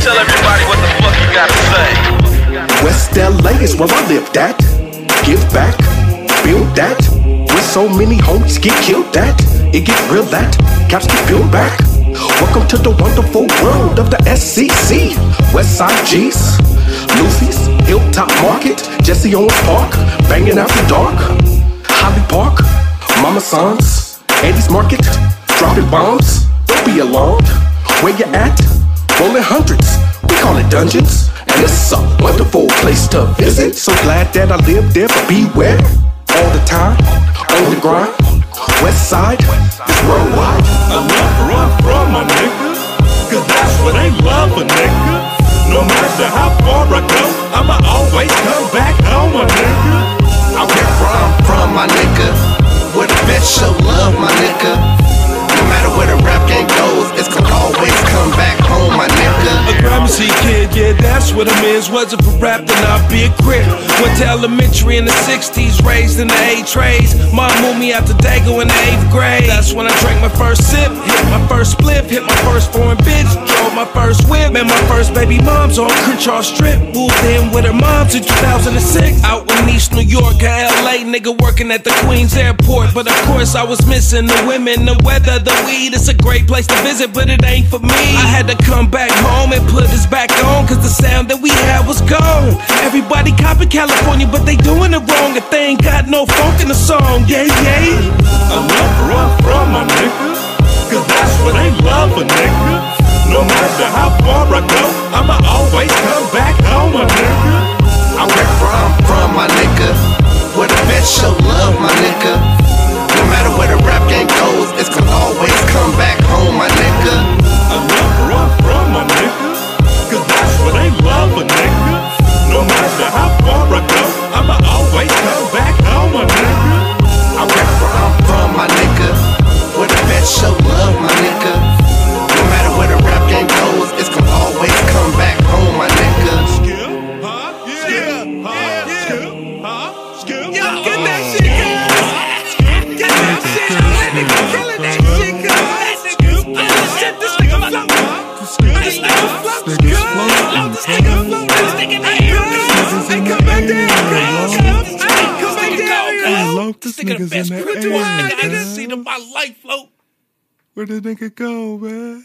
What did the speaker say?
Tell everybody what the fuck you gotta say. West LA is where I live at. Give back, build that. With so many homies get killed that. It get real that. Caps get built back. Welcome to the wonderful world of the SCC. Westside G's, Lucy's, Hilltop Market, Jesse Owens Park, banging after dark, Holly Park, Mama Sons, Andy's Market, dropping bombs. Don't be alarmed. Where you at? Rolling hundreds. We call it dungeons. And it's a wonderful place to visit. So glad that I live there, but beware. All the time, on the grind. West side worldwide. I love I'm from, my nigga. Cause that's where they love a nigga. No matter how far I go, I'ma always come back home, my nigga. What I'm is. Wasn't for rap, then I'd be a crip. Went to elementary in the 60s, raised in the A trades. Mom moved me out to Dago in the 8th grade. That's when I drank my first sip, hit my first spliff, hit my first foreign bitch, drove my first whip. Met my first baby mom's on Crenshaw Strip. Moved in with her moms in 2006. Out in East New York, a LA nigga working at the Queens Airport. But of course, I was missing the women, the weather, the weed. It's a great place to visit, but it ain't for me. I had to come back home and put the sound that we had was gone. Everybody copy California, but they doing it wrong if they ain't got no funk in the song. Yeah, yeah. I love where I'm from, my nigga. Cause that's where they love a nigga. No matter how far I go, huh? Skill, Yo, get that oh. shit, guys. Get that shit. That nigga killing that shit, guys. Oh, shit, this nigga float. This nigga float. Oh, this nigga float. This nigga ain't Hey, come back down, guys. Hey, come back down, guys. Lope, this This nigga the nigga's best in the producer I air, ever man. seen in my life, float. Where did nigga go, man?